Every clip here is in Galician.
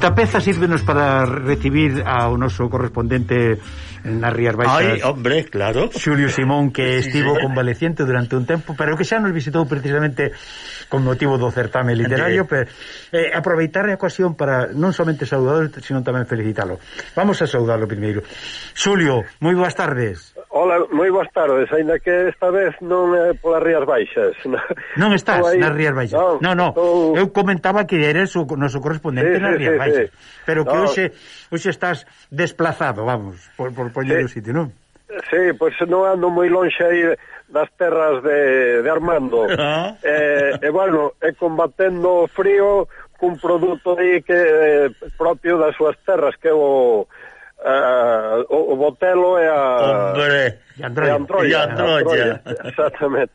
Esta peza sírvenos para recibir ao noso correspondente nas Rías Baixas. Ai, hombre, claro. Xulio Simón, que estivo sí, convaleciente durante un tempo, pero que xa nos visitou precisamente con motivo do certame literario, pero eh, aproveitar a ocasión para non somente saudalo, sino tamén felicitalo. Vamos a saudarlo primeiro. Xulio, moi boas tardes. Hola, moi boas tardes, aínda que esta vez non é polas Rías Baixas. Non estás aí... nas Rías Baixas. Non, non, no. Estou... eu comentaba que eres o noso correspondente sí, nas Rías sí, Baixas, sí, pero que no. hoxe hoxe estás desplazado, vamos, por, por poñer sí. o sitio, non? Sí, pois pues non ando moi lonxe aí das terras de, de Armando. Ah. Eh, e, bueno, e combatendo o frío cun produto aí que eh, propio das súas terras, que é o, eh, o, o botelo e a... Hombre, e androia. E androia, e androia. Exactamente.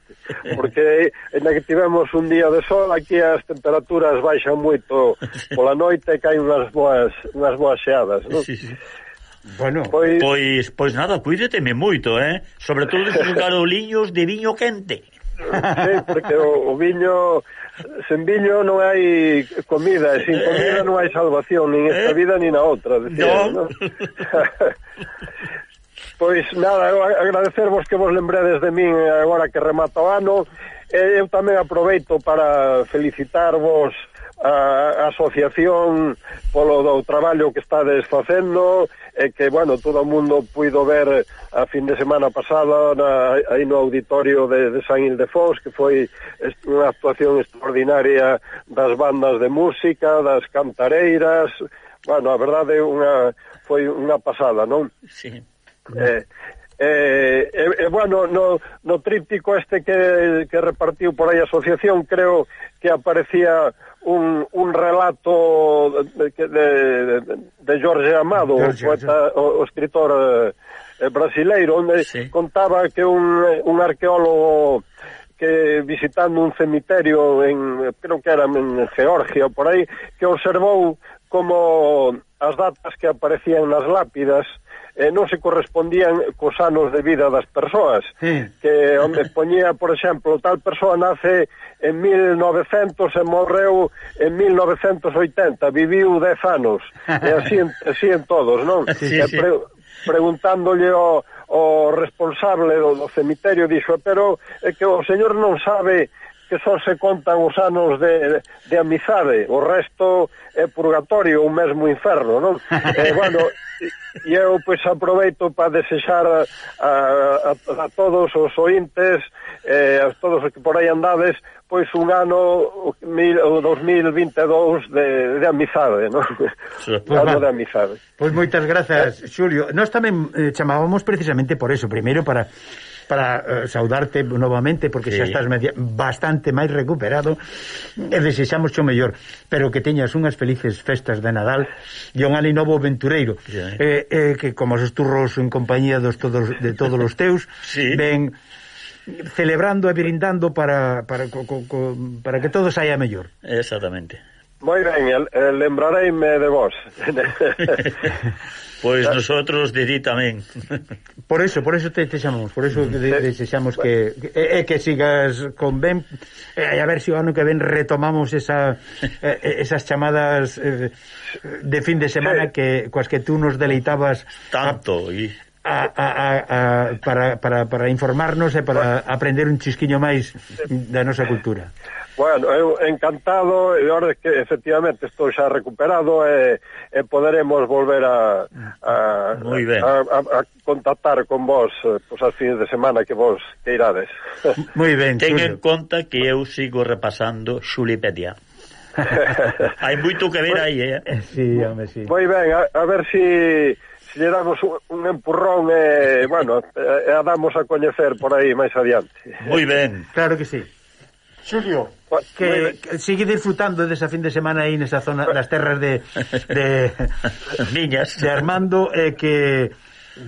Porque en que tivemos un día de sol, aquí as temperaturas baixan moito pola noite e caen unhas boas, unhas boas xeadas, non? Sí, sí. Bueno, pois... pois pois nada, cuídeteme moito, eh? Sobre todo esos garoliños de viño quente. Sí, porque o, o viño sen viño non hai comida, e sin comida non hai salvación, nin esta eh. vida nin na outra, decía, no. ¿no? pois nada, agradecervos que vos lembredes de min agora que remata o ano. Eu tamén aproveito para felicitarvos a asociación polo do traballo que estades facendo e que, bueno, todo o mundo puido ver a fin de semana pasada na, aí no auditorio de, de San Ildefons que foi unha actuación extraordinaria das bandas de música, das cantareiras bueno, a verdade unha, foi unha pasada, non? Sí. Eh, E, e, e bueno, no, no tríptico este que, que repartiu por aí a asociación creo que aparecía un, un relato de, de, de Jorge Amado, Jorge, o, poeta, o, o escritor eh, eh, brasileiro, onde sí. contaba que un, eh, un arqueólogo que visitando un cemiterio en eh, creo que era en Georgia por aí que observou como as datas que aparecían nas lápidas eh, non se correspondían cos anos de vida das persoas. Sí. Que onde poñía, por exemplo, tal persoa nace en 1900 e morreu en 1980, viviu 10 anos. E así, así en todos, non? Sí, e pre, sí. Preguntándolle ao o responsable do, do cemiterio dixo, pero é que o señor non sabe que só se contan os anos de, de amizade, o resto é purgatorio ou mesmo inferno, non? eh, bueno, e eu pois aproveito para desexar a, a, a todos os ointes, eh, a todos os que por aí andades, pois un ano mil, o 2022 de, de amizade, non? Sí. ano de amizade. Pois moitas grazas, Xulio. Nós tamén eh, chamábamos precisamente por eso, primeiro para para uh, saudarte novamente porque sí. xa estás media, bastante máis recuperado e desexamos o mellor pero que teñas unhas felices festas de Nadal e un ano novo ventureiro sí. eh, eh, que como os turros en compañía dos todos de todos os teus sí. ven celebrando e brindando para, para, co, co, co, para que todo saia mellor exactamente Moi ben, lembrareime de vos Pois pues nosotros de ti tamén. Por eso, por eso te te chamamos, por eso te desexamos que que, que sigas con ben eh, a ver se si o ano que ven retomamos esa esas chamadas eh, de fin de semana que coas que tú nos deleitabas tanto e a, a, a, a, para, para, para informarnos e para aprender un chisquiño máis da nosa cultura. Bueno, eu encantado, e ora que efectivamente estou xa recuperado e, e poderemos volver a a, a, a, a contactar con vos eh, pois, as fines de semana que vos queirades. Moi ben, Ten en conta que eu sigo repasando Xulipedia. Hai moito que ver aí, eh? Sí, home, sí. Moi ben, a, a ver si se lle damos un, un empurrón e, eh, bueno, eh, a damos a coñecer por aí máis adiante. Moi ben. Claro que sí. Xulio. Que, que sigue disfrutando desa fin de semana aí nesa zona das terras de de Miñas, de Armando e eh, que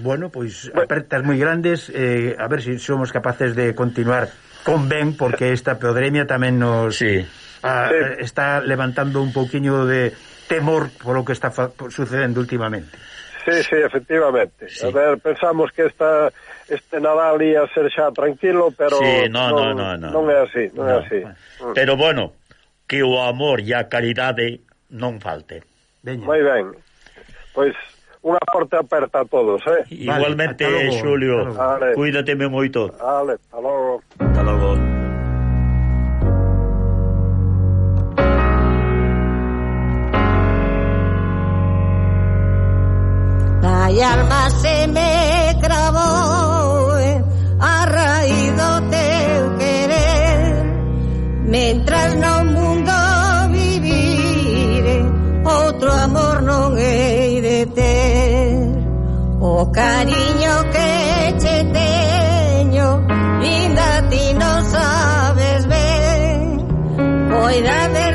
bueno, pois apertas moi grandes, eh, a ver se si somos capaces de continuar con ben porque esta podremia tamén nos sí. a, está levantando un pouquiño de temor polo que está sucedendo últimamente. Sí, sí, efectivamente. Sí. A ver, pensamos que esta este Nadal ia ser xa tranquilo, pero sí, no, non, no, no, no, non é así, non no. é así. Mm. Pero bueno, que o amor e a caridade non falte. Veña. Moi ben. Pois unha porta aperta a todos, eh? Igualmente, vale, Xulio, cuídateme moito. Vale, ata logo. Ata logo. O cariño que che teño, linda ti non sabes ver. Cuidade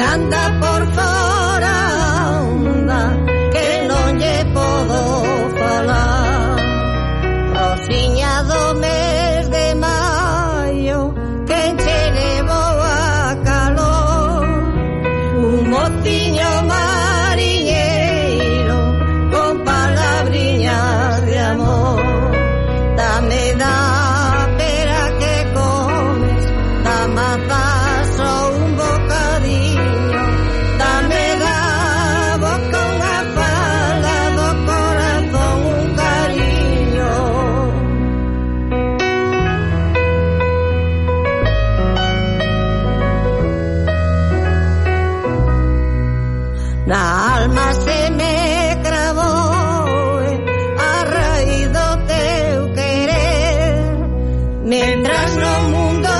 anda por fora onda que non lle podo falar. Rosiña do mes de maio que che levou a calor. Un mociño máis mientras no mundo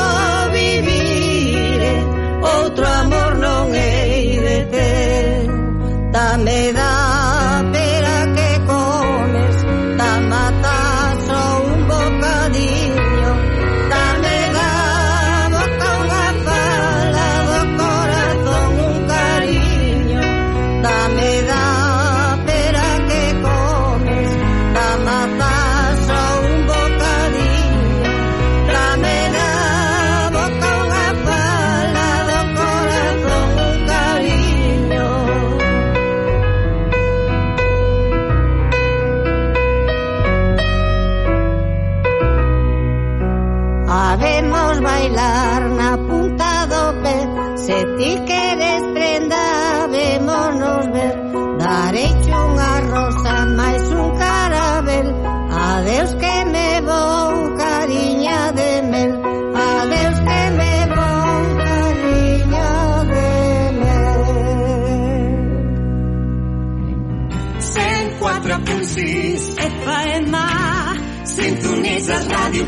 Mientras Radio